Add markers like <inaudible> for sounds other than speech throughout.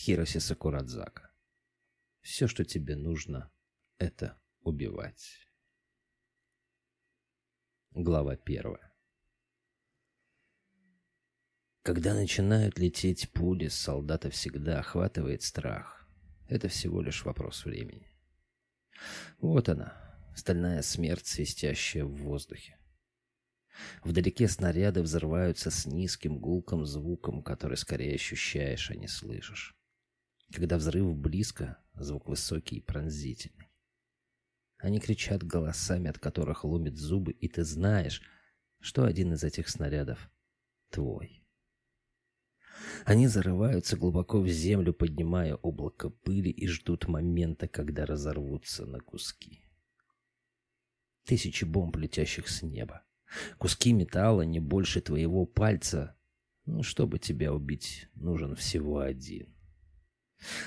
Хироси Сакурадзака. Все, что тебе нужно, это убивать. Глава первая. Когда начинают лететь пули, солдата всегда охватывает страх. Это всего лишь вопрос времени. Вот она, стальная смерть, свистящая в воздухе. Вдалеке снаряды взрываются с низким гулким звуком, который скорее ощущаешь, а не слышишь. Когда взрыв близко, звук высокий и пронзительный. Они кричат голосами, от которых ломит зубы, и ты знаешь, что один из этих снарядов твой. Они зарываются глубоко в землю, поднимая облако пыли и ждут момента, когда разорвутся на куски. Тысячи бомб, летящих с неба. Куски металла не больше твоего пальца. Ну, чтобы тебя убить, нужен всего один.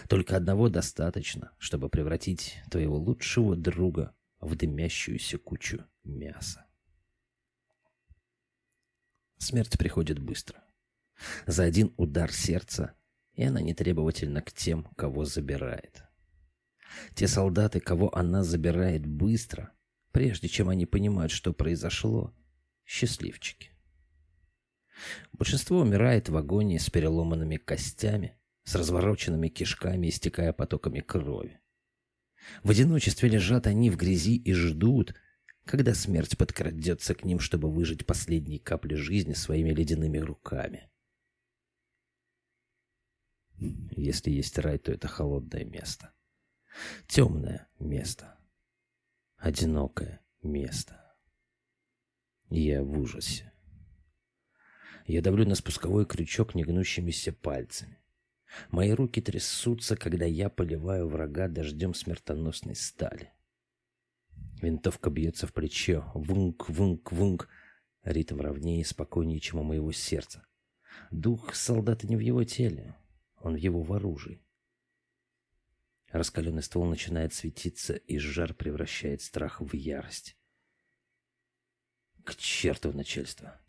Только одного достаточно, чтобы превратить твоего лучшего друга в дымящуюся кучу мяса. Смерть приходит быстро. За один удар сердца, и она не требовательна к тем, кого забирает. Те солдаты, кого она забирает быстро, прежде чем они понимают, что произошло, счастливчики. Большинство умирает в агонии с переломанными костями, с развороченными кишками, истекая потоками крови. В одиночестве лежат они в грязи и ждут, когда смерть подкрадется к ним, чтобы выжать последние капли жизни своими ледяными руками. Если есть рай, то это холодное место. Темное место. Одинокое место. Я в ужасе. Я давлю на спусковой крючок негнущимися пальцами. Мои руки трясутся, когда я поливаю врага дождем смертоносной стали. Винтовка бьется в плечо. Вунк, вунк, вунк. Ритм ровнее и спокойнее, чем у моего сердца. Дух солдата не в его теле. Он в его вооружии. Раскаленный ствол начинает светиться, и жар превращает страх в ярость. К черту начальство.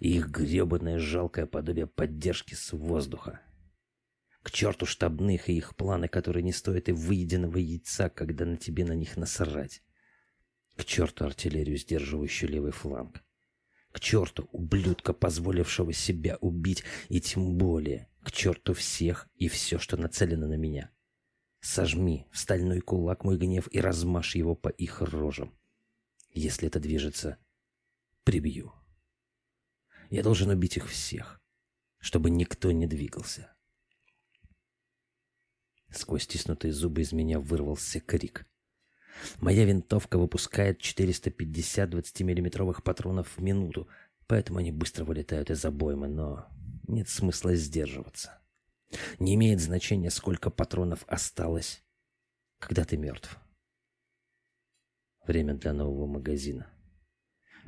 Их гребаное жалкое подобие поддержки с воздуха. К черту штабных и их планы, которые не стоят и выеденного яйца, когда на тебе на них насрать. К черту артиллерию, сдерживающую левый фланг. К черту ублюдка, позволившего себя убить, и тем более к черту всех и все, что нацелено на меня. Сожми в стальной кулак мой гнев и размажь его по их рожам. Если это движется, прибью. Я должен убить их всех, чтобы никто не двигался. Сквозь стиснутые зубы из меня вырвался крик. Моя винтовка выпускает 450 20-миллиметровых патронов в минуту, поэтому они быстро вылетают из обоймы, но нет смысла сдерживаться. Не имеет значения, сколько патронов осталось, когда ты мертв. Время для нового магазина.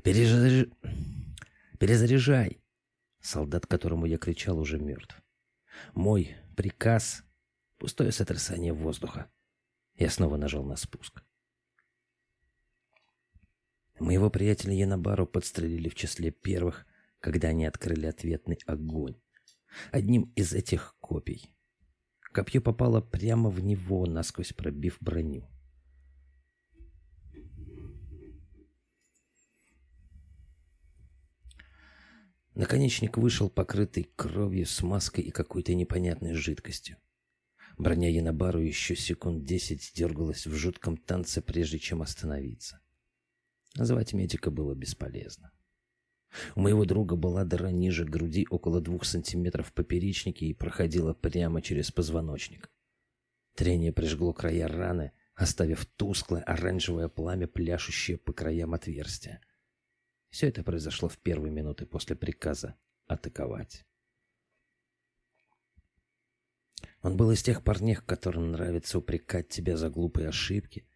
Перезаряж... Перезаряжай! Солдат, которому я кричал, уже мертв. Мой приказ Пустое сотрясание воздуха. Я снова нажал на спуск. Моего приятеля Янабару подстрелили в числе первых, когда они открыли ответный огонь. Одним из этих копий. Копье попало прямо в него, насквозь пробив броню. Наконечник вышел покрытый кровью, смазкой и какой-то непонятной жидкостью. Броня Янабару еще секунд десять дергалась в жутком танце, прежде чем остановиться. Звать медика было бесполезно. У моего друга была дыра ниже груди около двух сантиметров в поперечнике и проходила прямо через позвоночник. Трение прижгло края раны, оставив тусклое оранжевое пламя, пляшущее по краям отверстия. Все это произошло в первые минуты после приказа атаковать. Он был из тех парней, которым нравится упрекать тебя за глупые ошибки,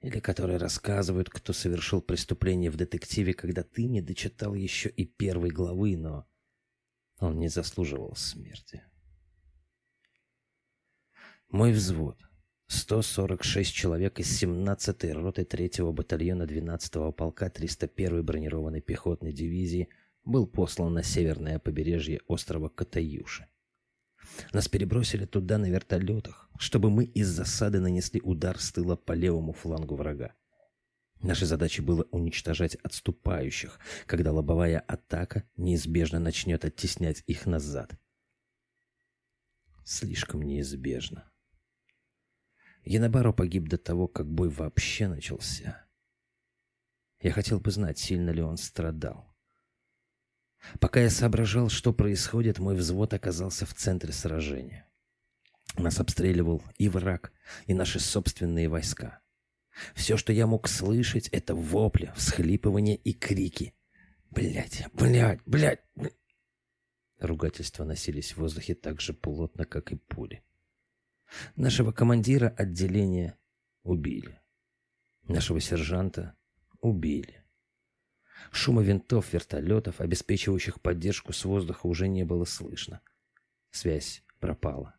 или которые рассказывают, кто совершил преступление в детективе, когда ты не дочитал еще и первой главы, но он не заслуживал смерти. Мой взвод. 146 человек из 17-й роты 3-го батальона 12-го полка 301-й бронированной пехотной дивизии был послан на северное побережье острова Катаюши. Нас перебросили туда на вертолетах, чтобы мы из засады нанесли удар с тыла по левому флангу врага. Нашей задачей было уничтожать отступающих, когда лобовая атака неизбежно начнет оттеснять их назад. Слишком неизбежно. Янабаро погиб до того, как бой вообще начался. Я хотел бы знать, сильно ли он страдал. Пока я соображал, что происходит, мой взвод оказался в центре сражения. Нас обстреливал и враг, и наши собственные войска. Все, что я мог слышать, это вопли, всхлипывания и крики. Блять, блять, блять. Ругательства носились в воздухе так же плотно, как и пули. Нашего командира отделения убили. Нашего сержанта убили. Шума винтов, вертолетов, обеспечивающих поддержку с воздуха, уже не было слышно. Связь пропала.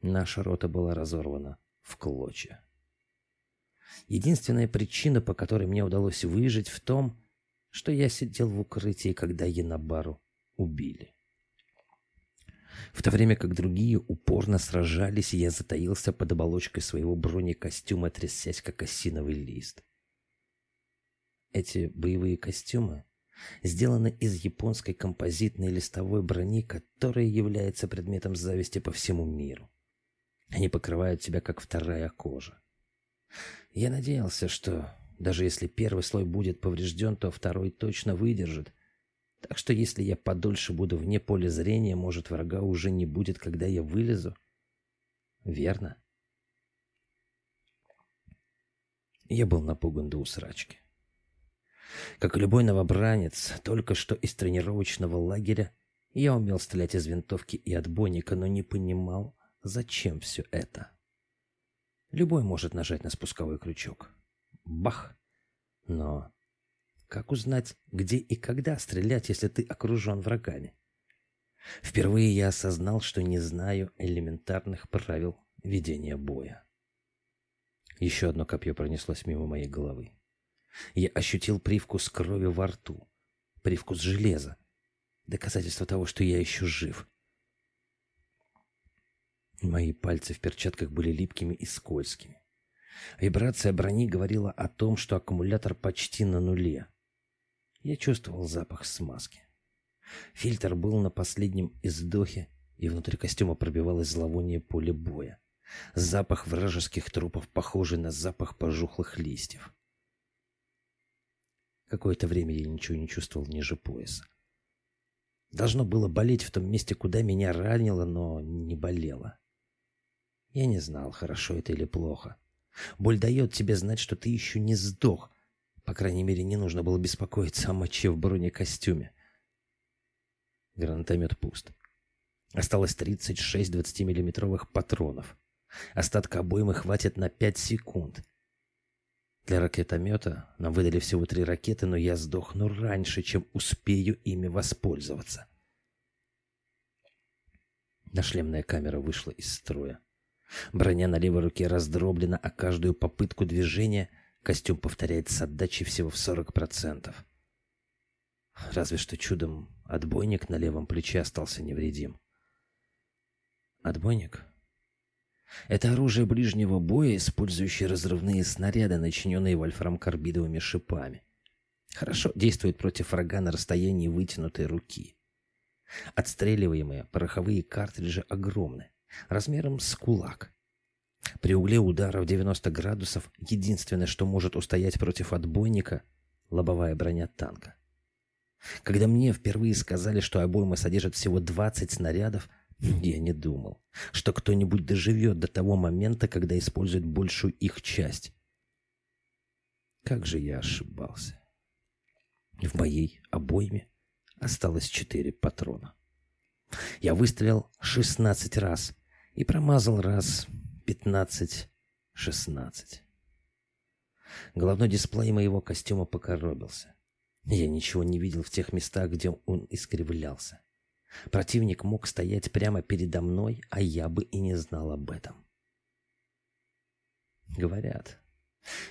Наша рота была разорвана в клочья. Единственная причина, по которой мне удалось выжить, в том, что я сидел в укрытии, когда Янабару убили. В то время как другие упорно сражались, я затаился под оболочкой своего бронекостюма, трясясь, как осиновый лист. Эти боевые костюмы сделаны из японской композитной листовой брони, которая является предметом зависти по всему миру. Они покрывают тебя, как вторая кожа. Я надеялся, что даже если первый слой будет поврежден, то второй точно выдержит. Так что если я подольше буду вне поля зрения, может, врага уже не будет, когда я вылезу? Верно? Я был напуган до усрачки. Как и любой новобранец, только что из тренировочного лагеря, я умел стрелять из винтовки и отбойника, но не понимал, зачем все это. Любой может нажать на спусковой крючок. Бах! Но как узнать, где и когда стрелять, если ты окружен врагами? Впервые я осознал, что не знаю элементарных правил ведения боя. Еще одно копье пронеслось мимо моей головы. Я ощутил привкус крови во рту, привкус железа, доказательство того, что я еще жив. Мои пальцы в перчатках были липкими и скользкими. Вибрация брони говорила о том, что аккумулятор почти на нуле. Я чувствовал запах смазки. Фильтр был на последнем издохе, и внутри костюма пробивалось зловоние поля боя. Запах вражеских трупов, похожий на запах пожухлых листьев. Какое-то время я ничего не чувствовал ниже пояса. Должно было болеть в том месте, куда меня ранило, но не болело. Я не знал, хорошо это или плохо. Боль дает тебе знать, что ты еще не сдох. По крайней мере, не нужно было беспокоиться о моче в бронекостюме. Гранатомет пуст. Осталось 36 20-миллиметровых патронов. Остатка обоймы хватит на 5 секунд. Для ракетомета нам выдали всего три ракеты, но я сдохну раньше, чем успею ими воспользоваться. Нашлемная камера вышла из строя. Броня на левой руке раздроблена, а каждую попытку движения костюм повторяет с отдачей всего в 40%. Разве что чудом отбойник на левом плече остался невредим. Отбойник? Это оружие ближнего боя, использующее разрывные снаряды, начиненные вольфрам-карбидовыми шипами. Хорошо действует против врага на расстоянии вытянутой руки. Отстреливаемые пороховые картриджи огромны, размером с кулак. При угле удара в 90 градусов единственное, что может устоять против отбойника – лобовая броня танка. Когда мне впервые сказали, что обойма содержит всего 20 снарядов, <clears throat> я не думал, что кто-нибудь доживет до того момента, когда использует большую их часть. Как же я ошибался. В моей обойме осталось четыре патрона. Я выстрелил шестнадцать раз и промазал раз пятнадцать-шестнадцать. Головной дисплей моего костюма покоробился. Я ничего не видел в тех местах, где он искривлялся. Противник мог стоять прямо передо мной, а я бы и не знал об этом. Говорят,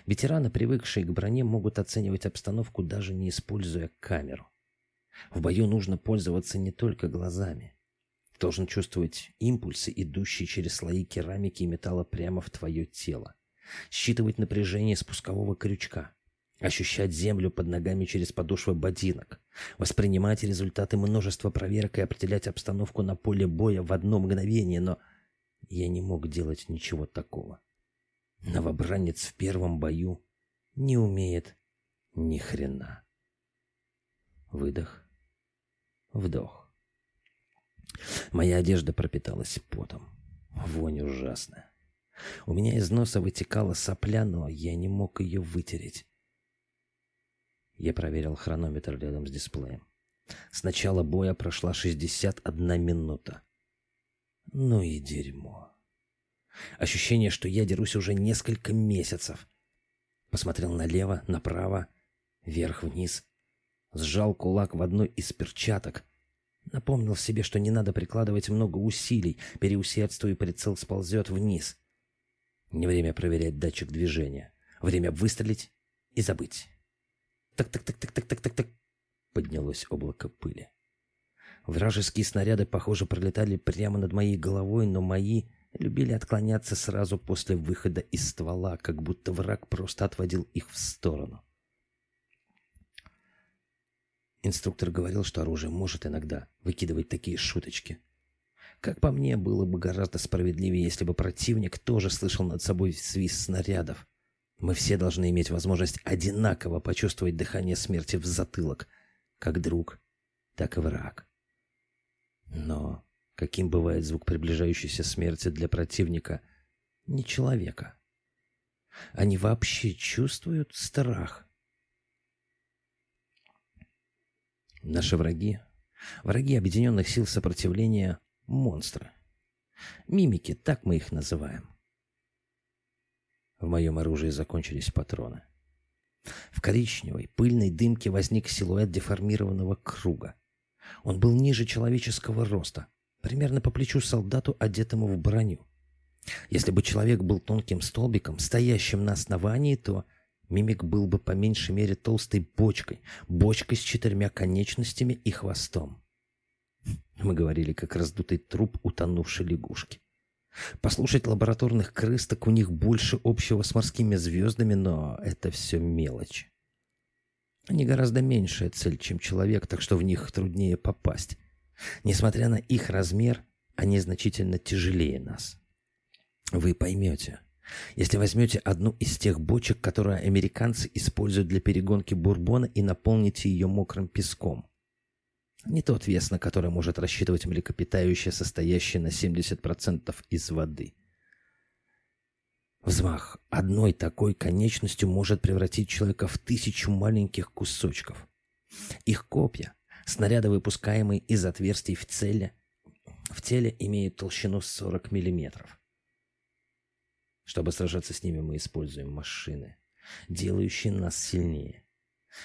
ветераны, привыкшие к броне, могут оценивать обстановку, даже не используя камеру. В бою нужно пользоваться не только глазами. Должен чувствовать импульсы, идущие через слои керамики и металла прямо в твое тело. Считывать напряжение спускового крючка. Ощущать землю под ногами через подошвы ботинок. Воспринимать результаты множества проверок и определять обстановку на поле боя в одно мгновение, но я не мог делать ничего такого. Новобранец в первом бою не умеет ни хрена. Выдох. Вдох. Моя одежда пропиталась потом. Вонь ужасная. У меня из носа вытекала сопля, но я не мог ее вытереть. Я проверил хронометр рядом с дисплеем. С начала боя прошла 61 минута. Ну и дерьмо. Ощущение, что я дерусь уже несколько месяцев. Посмотрел налево, направо, вверх-вниз. Сжал кулак в одной из перчаток. Напомнил себе, что не надо прикладывать много усилий. Переусердствую, и прицел сползет вниз. Не время проверять датчик движения. Время выстрелить и забыть. Так-так-так-так-так-так-так-так. Поднялось облако пыли. Вражеские снаряды, похоже, пролетали прямо над моей головой, но мои любили отклоняться сразу после выхода из ствола, как будто враг просто отводил их в сторону. Инструктор говорил, что оружие может иногда выкидывать такие шуточки. Как по мне, было бы гораздо справедливее, если бы противник тоже слышал над собой свист снарядов. Мы все должны иметь возможность одинаково почувствовать дыхание смерти в затылок, как друг, так и враг. Но каким бывает звук приближающейся смерти для противника, не человека? Они вообще чувствуют страх? Наши враги, враги Объединенных сил сопротивления — монстры. Мимики, так мы их называем. В моем оружии закончились патроны. В коричневой, пыльной дымке возник силуэт деформированного круга. Он был ниже человеческого роста, примерно по плечу солдату, одетому в броню. Если бы человек был тонким столбиком, стоящим на основании, то Мимик был бы по меньшей мере толстой бочкой, бочкой с четырьмя конечностями и хвостом. Мы говорили, как раздутый труп утонувшей лягушки. Послушать лабораторных крыс, так у них больше общего с морскими звездами, но это все мелочь. Они гораздо меньшая цель, чем человек, так что в них труднее попасть. Несмотря на их размер, они значительно тяжелее нас. Вы поймете, если возьмете одну из тех бочек, которые американцы используют для перегонки бурбона и наполните ее мокрым песком. Не тот вес, на который может рассчитывать млекопитающее, состоящее на 70% из воды. Взмах одной такой конечностью может превратить человека в тысячу маленьких кусочков. Их копья, снаряды, выпускаемые из отверстий в теле, в теле имеют толщину 40 миллиметров. Чтобы сражаться с ними, мы используем машины, делающие нас сильнее.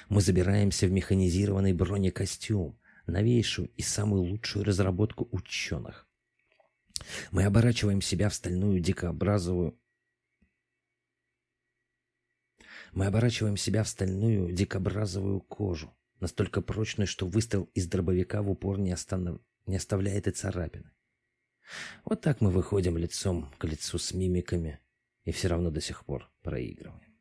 Мы забираемся в механизированный бронекостюм, новейшую и самую лучшую разработку ученых. Мы оборачиваем себя в стальную дикообразовую Мы оборачиваем себя в стальную дикобразовую кожу, настолько прочную, что выстрел из дробовика в упор не, останов... не оставляет и царапины. Вот так мы выходим лицом к лицу с мимиками, и все равно до сих пор проигрываем.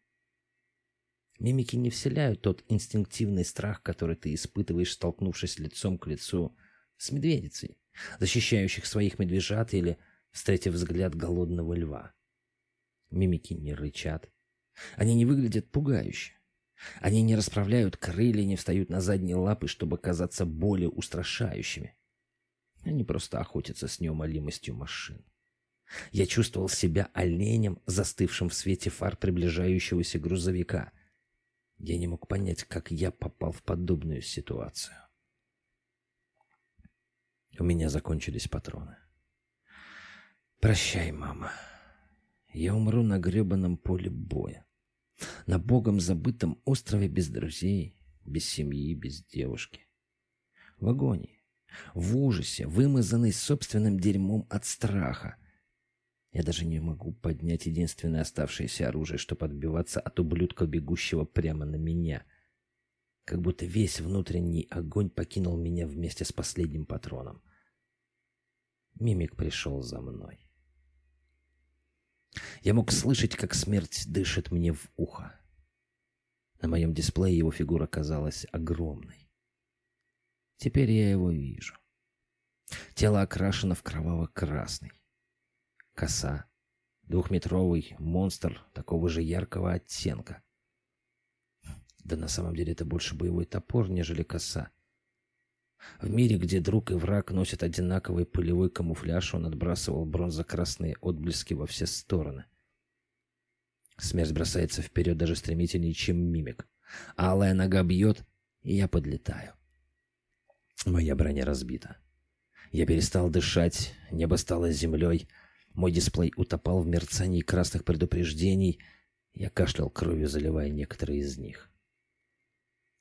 Мимики не вселяют тот инстинктивный страх, который ты испытываешь, столкнувшись лицом к лицу с медведицей, защищающих своих медвежат или встретив взгляд голодного льва. Мимики не рычат. Они не выглядят пугающе. Они не расправляют крылья, не встают на задние лапы, чтобы казаться более устрашающими. Они просто охотятся с неумолимостью машин. Я чувствовал себя оленем, застывшим в свете фар приближающегося грузовика. Я не мог понять, как я попал в подобную ситуацию. У меня закончились патроны. «Прощай, мама. Я умру на гребаном поле боя. На богом забытом острове без друзей, без семьи, без девушки. В агонии, в ужасе, вымазанный собственным дерьмом от страха, я даже не могу поднять единственное оставшееся оружие, чтобы отбиваться от ублюдка, бегущего прямо на меня. Как будто весь внутренний огонь покинул меня вместе с последним патроном. Мимик пришел за мной. Я мог слышать, как смерть дышит мне в ухо. На моем дисплее его фигура казалась огромной. Теперь я его вижу. Тело окрашено в кроваво-красный. Коса. Двухметровый монстр такого же яркого оттенка. Да на самом деле это больше боевой топор, нежели коса. В мире, где друг и враг носят одинаковый пылевой камуфляж, он отбрасывал бронзо-красные отблески во все стороны. Смерть бросается вперед даже стремительнее, чем мимик. Алая нога бьет, и я подлетаю. Моя броня разбита. Я перестал дышать, небо стало землей, мой дисплей утопал в мерцании красных предупреждений, я кашлял кровью, заливая некоторые из них.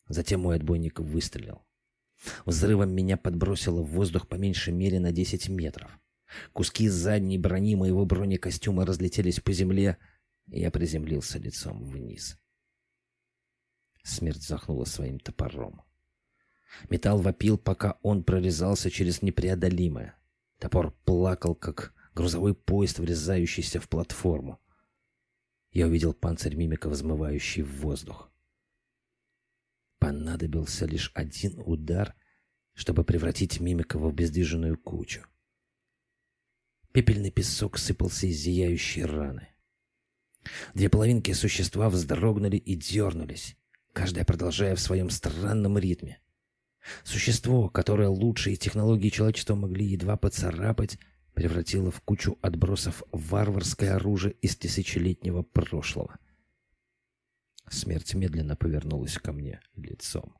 Затем мой отбойник выстрелил. Взрывом меня подбросило в воздух по меньшей мере на 10 метров. Куски задней брони моего бронекостюма разлетелись по земле, и я приземлился лицом вниз. Смерть захнула своим топором. Металл вопил, пока он прорезался через непреодолимое. Топор плакал, как грузовой поезд, врезающийся в платформу. Я увидел панцирь мимика, взмывающий в воздух. Понадобился лишь один удар, чтобы превратить мимика в обездвиженную кучу. Пепельный песок сыпался из зияющей раны. Две половинки существа вздрогнули и дернулись, каждая продолжая в своем странном ритме. Существо, которое лучшие технологии человечества могли едва поцарапать, превратило в кучу отбросов варварское оружие из тысячелетнего прошлого — Смерть медленно повернулась ко мне лицом.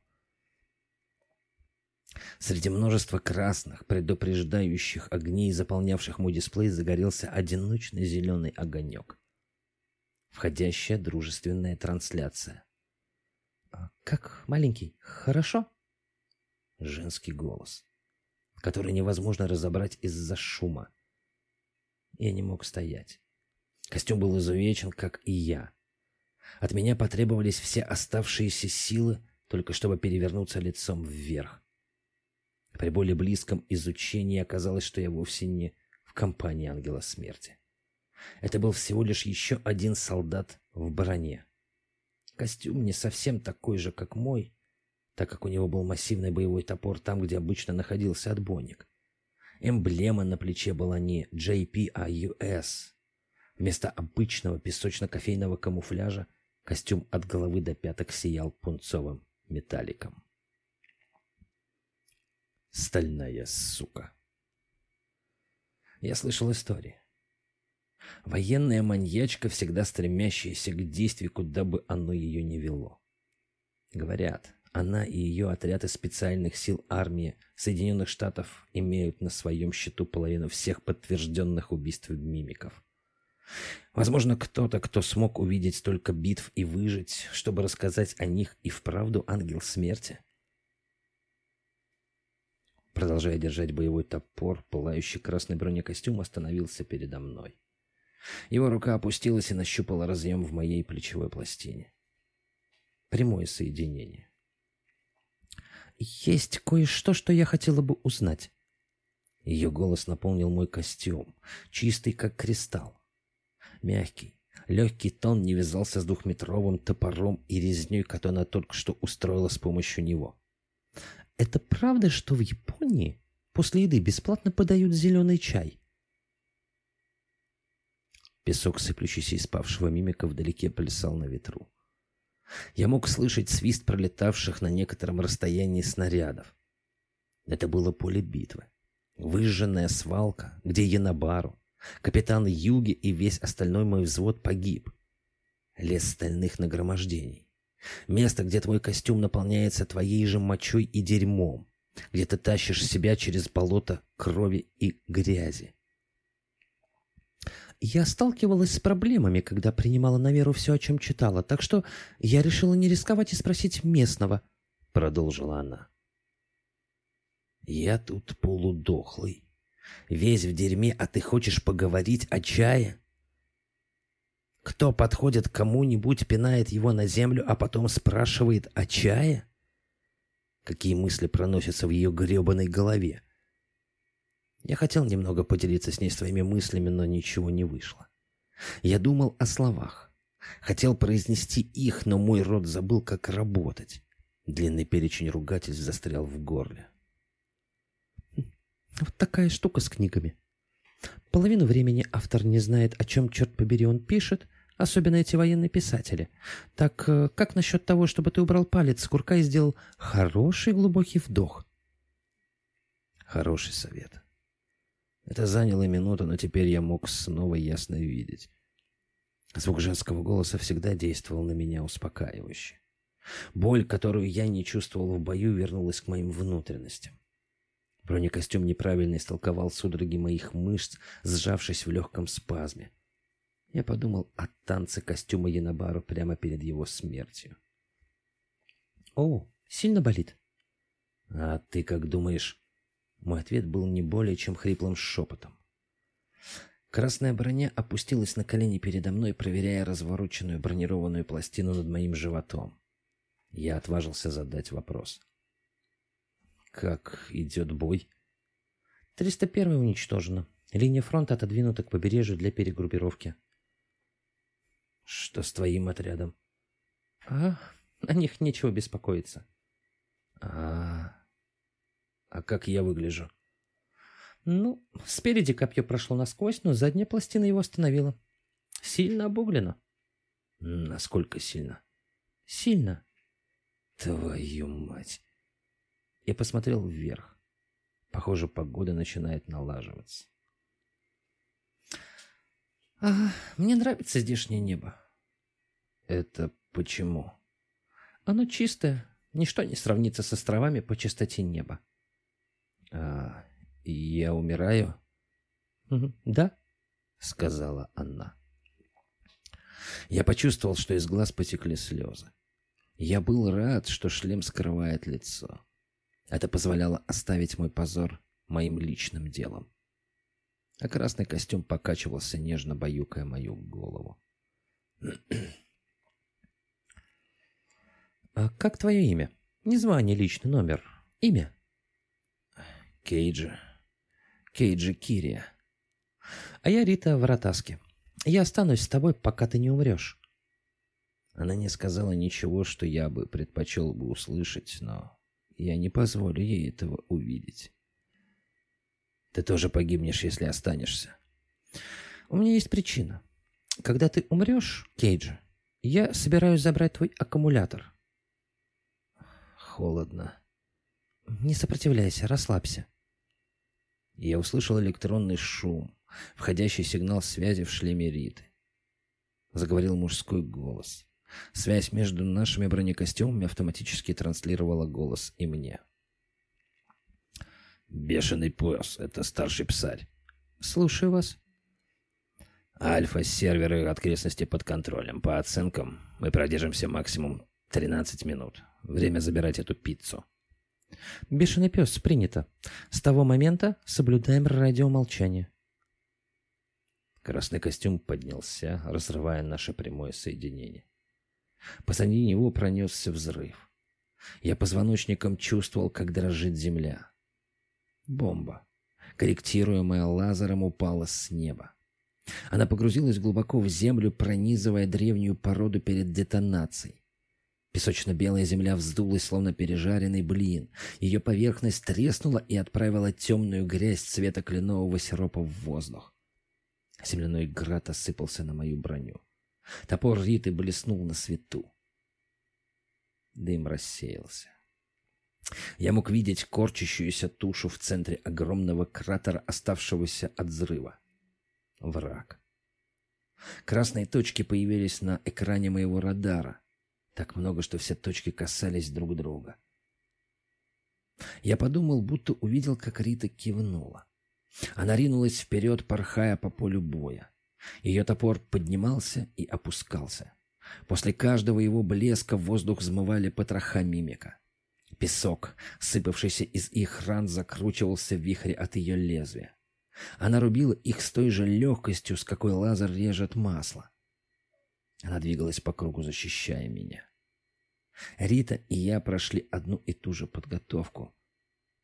Среди множества красных, предупреждающих огней, заполнявших мой дисплей, загорелся одиночный зеленый огонек. Входящая дружественная трансляция. «А «Как маленький? Хорошо?» Женский голос, который невозможно разобрать из-за шума. Я не мог стоять. Костюм был изувечен, как и я. От меня потребовались все оставшиеся силы, только чтобы перевернуться лицом вверх. При более близком изучении оказалось, что я вовсе не в компании Ангела Смерти. Это был всего лишь еще один солдат в броне. Костюм не совсем такой же, как мой, так как у него был массивный боевой топор там, где обычно находился отбойник. Эмблема на плече была не JP, а US. Вместо обычного песочно-кофейного камуфляжа Костюм от головы до пяток сиял пунцовым металликом. Стальная сука. Я слышал истории. Военная маньячка, всегда стремящаяся к действию, куда бы оно ее ни вело. Говорят, она и ее отряд из специальных сил армии Соединенных Штатов имеют на своем счету половину всех подтвержденных убийств мимиков. Возможно, кто-то, кто смог увидеть столько битв и выжить, чтобы рассказать о них и вправду ангел смерти. Продолжая держать боевой топор, пылающий красный бронекостюм остановился передо мной. Его рука опустилась и нащупала разъем в моей плечевой пластине. Прямое соединение. «Есть кое-что, что я хотела бы узнать». Ее голос наполнил мой костюм, чистый как кристалл. Мягкий, легкий тон не вязался с двухметровым топором и резней, которую она только что устроила с помощью него. «Это правда, что в Японии после еды бесплатно подают зеленый чай?» Песок, сыплющийся из павшего мимика, вдалеке плясал на ветру. Я мог слышать свист пролетавших на некотором расстоянии снарядов. Это было поле битвы. Выжженная свалка, где Янабару, Капитан Юги и весь остальной мой взвод погиб. Лес стальных нагромождений. Место, где твой костюм наполняется твоей же мочой и дерьмом. Где ты тащишь себя через болото крови и грязи. Я сталкивалась с проблемами, когда принимала на веру все, о чем читала, так что я решила не рисковать и спросить местного, — продолжила она. Я тут полудохлый. Весь в дерьме, а ты хочешь поговорить о чае? Кто подходит к кому-нибудь, пинает его на землю, а потом спрашивает о чае? Какие мысли проносятся в ее гребаной голове? Я хотел немного поделиться с ней своими мыслями, но ничего не вышло. Я думал о словах. Хотел произнести их, но мой рот забыл, как работать. Длинный перечень ругательств застрял в горле. Вот такая штука с книгами. Половину времени автор не знает, о чем, черт побери, он пишет, особенно эти военные писатели. Так э, как насчет того, чтобы ты убрал палец с курка и сделал хороший глубокий вдох? Хороший совет. Это заняло минуту, но теперь я мог снова ясно видеть. Звук женского голоса всегда действовал на меня успокаивающе. Боль, которую я не чувствовал в бою, вернулась к моим внутренностям. Бронекостюм неправильно истолковал судороги моих мышц, сжавшись в легком спазме. Я подумал о танце костюма Янабару прямо перед его смертью. «О, сильно болит?» «А ты как думаешь?» Мой ответ был не более чем хриплым шепотом. Красная броня опустилась на колени передо мной, проверяя развороченную бронированную пластину над моим животом. Я отважился задать вопрос. «Как идет бой?» «301 уничтожена. Линия фронта отодвинута к побережью для перегруппировки». «Что с твоим отрядом?» «А, о них нечего беспокоиться». «А, а как я выгляжу?» «Ну, спереди копье прошло насквозь, но задняя пластина его остановила. Сильно обуглено». «Насколько сильно?» «Сильно». «Твою мать!» Я посмотрел вверх. Похоже, погода начинает налаживаться. А, мне нравится здешнее небо. Это почему? Оно чистое. Ничто не сравнится с островами по чистоте неба. А, я умираю? Да, сказала она. Я почувствовал, что из глаз потекли слезы. Я был рад, что шлем скрывает лицо. Это позволяло оставить мой позор моим личным делом. А красный костюм покачивался, нежно баюкая мою голову. «А как твое имя? Не звание, личный номер. Имя?» «Кейджи. Кейджи Кирия». «А я Рита Воротаски. Я останусь с тобой, пока ты не умрешь». Она не сказала ничего, что я бы предпочел бы услышать, но я не позволю ей этого увидеть. Ты тоже погибнешь, если останешься. У меня есть причина. Когда ты умрешь, Кейджи, я собираюсь забрать твой аккумулятор. Холодно. Не сопротивляйся, расслабься. Я услышал электронный шум, входящий сигнал связи в шлеме Риты. Заговорил мужской голос. Связь между нашими бронекостюмами автоматически транслировала голос и мне. «Бешеный пес, это старший псарь». «Слушаю вас». «Альфа-серверы окрестности под контролем. По оценкам, мы продержимся максимум 13 минут. Время забирать эту пиццу». «Бешеный пес, принято. С того момента соблюдаем радиомолчание». Красный костюм поднялся, разрывая наше прямое соединение. Позади него пронесся взрыв. Я позвоночником чувствовал, как дрожит земля. Бомба, корректируемая лазером, упала с неба. Она погрузилась глубоко в землю, пронизывая древнюю породу перед детонацией. Песочно-белая земля вздулась, словно пережаренный блин. Ее поверхность треснула и отправила темную грязь цвета кленового сиропа в воздух. Земляной град осыпался на мою броню. Топор Риты блеснул на свету. Дым рассеялся. Я мог видеть корчащуюся тушу в центре огромного кратера, оставшегося от взрыва. Враг. Красные точки появились на экране моего радара. Так много, что все точки касались друг друга. Я подумал, будто увидел, как Рита кивнула. Она ринулась вперед, порхая по полю боя. Ее топор поднимался и опускался. После каждого его блеска в воздух взмывали потроха мимика. Песок, сыпавшийся из их ран, закручивался в вихре от ее лезвия. Она рубила их с той же легкостью, с какой лазер режет масло. Она двигалась по кругу, защищая меня. Рита и я прошли одну и ту же подготовку.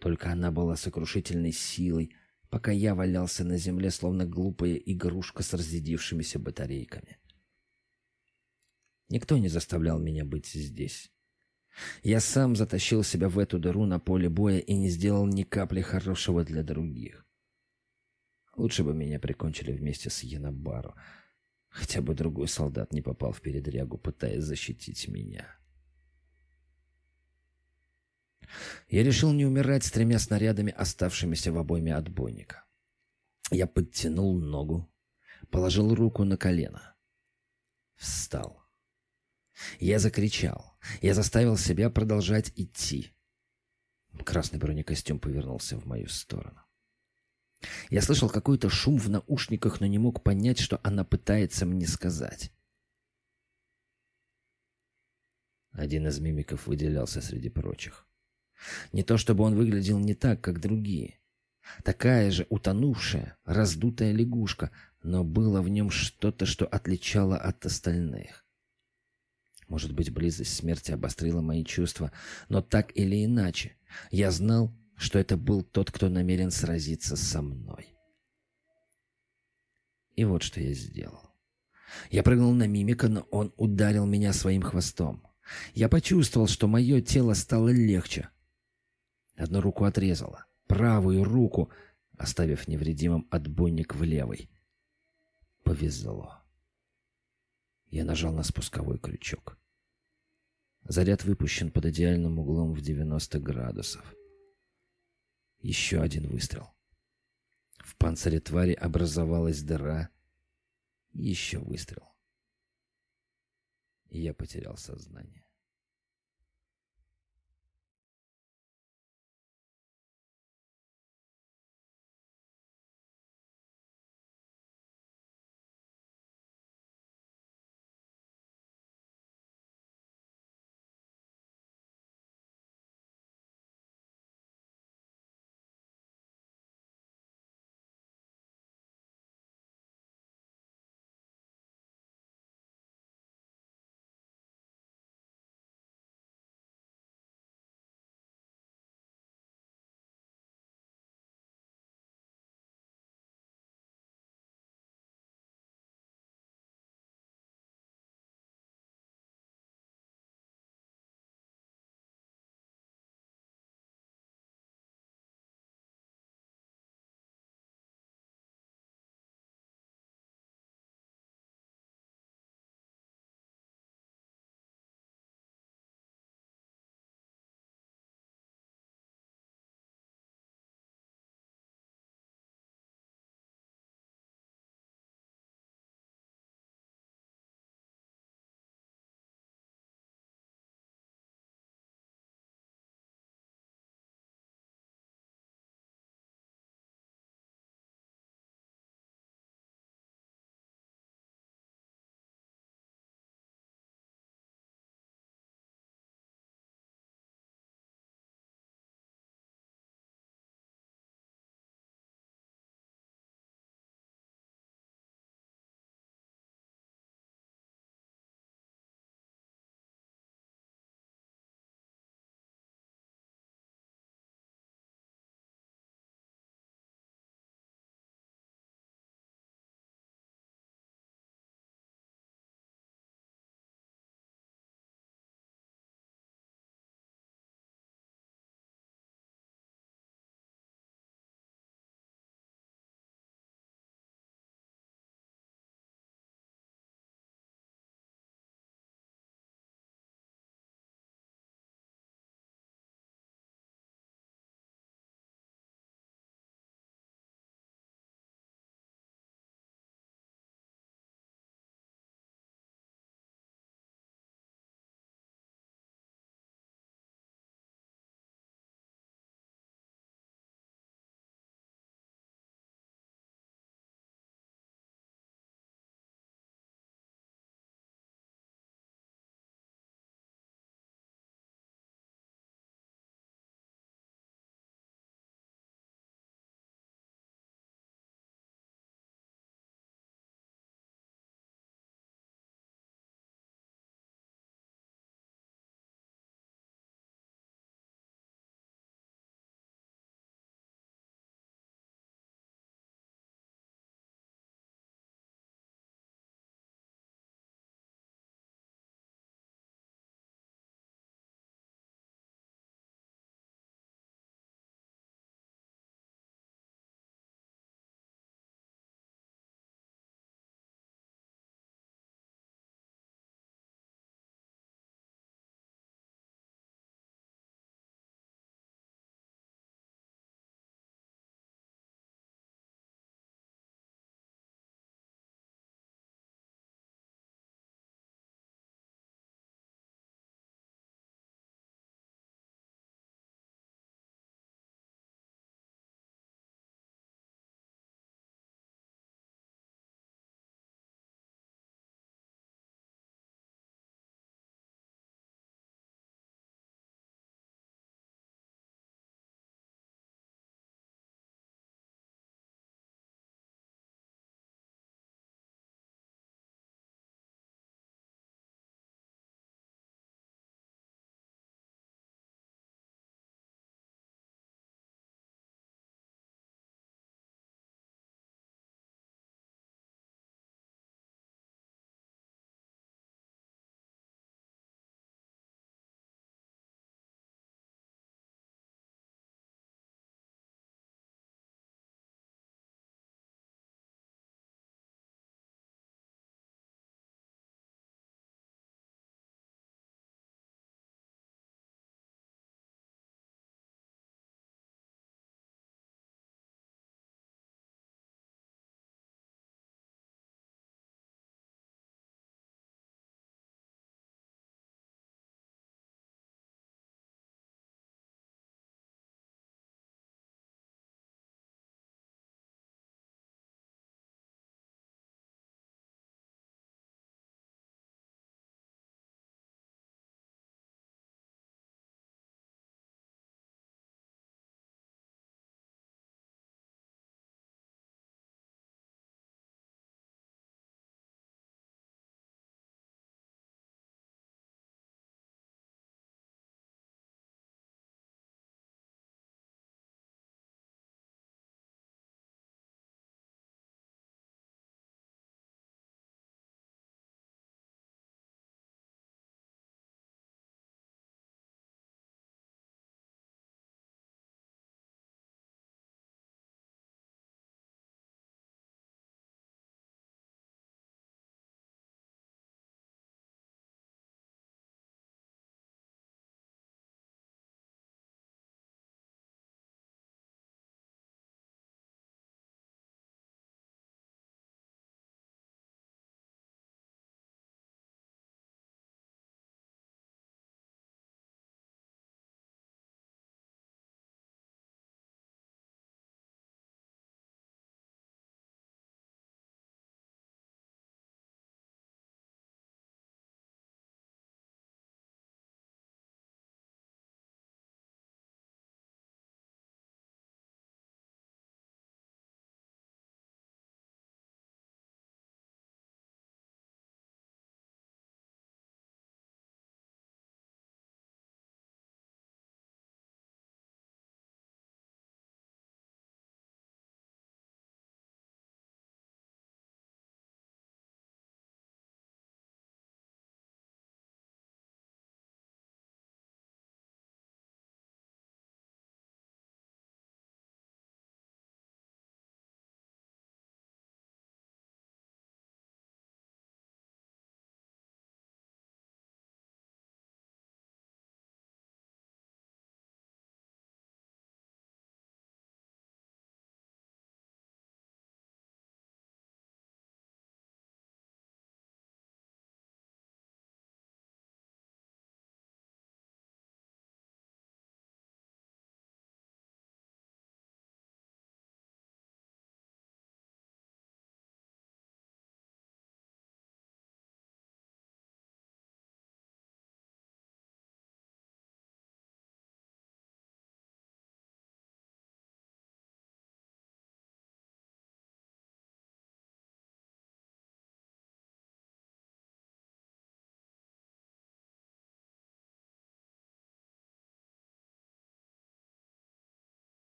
Только она была сокрушительной силой, пока я валялся на земле, словно глупая игрушка с разъедившимися батарейками. Никто не заставлял меня быть здесь. Я сам затащил себя в эту дыру на поле боя и не сделал ни капли хорошего для других. Лучше бы меня прикончили вместе с Янабару. Хотя бы другой солдат не попал в передрягу, пытаясь защитить меня. Я решил не умирать с тремя снарядами, оставшимися в обойме отбойника. Я подтянул ногу, положил руку на колено. Встал. Я закричал. Я заставил себя продолжать идти. Красный бронекостюм повернулся в мою сторону. Я слышал какой-то шум в наушниках, но не мог понять, что она пытается мне сказать. Один из мимиков выделялся среди прочих. Не то чтобы он выглядел не так, как другие. Такая же утонувшая, раздутая лягушка, но было в нем что-то, что отличало от остальных. Может быть, близость смерти обострила мои чувства, но так или иначе, я знал, что это был тот, кто намерен сразиться со мной. И вот что я сделал. Я прыгнул на мимика, но он ударил меня своим хвостом. Я почувствовал, что мое тело стало легче. Одну руку отрезало, правую руку, оставив невредимым отбойник в левой. Повезло. Я нажал на спусковой крючок. Заряд выпущен под идеальным углом в 90 градусов. Еще один выстрел. В панцире твари образовалась дыра. Еще выстрел. Я потерял сознание.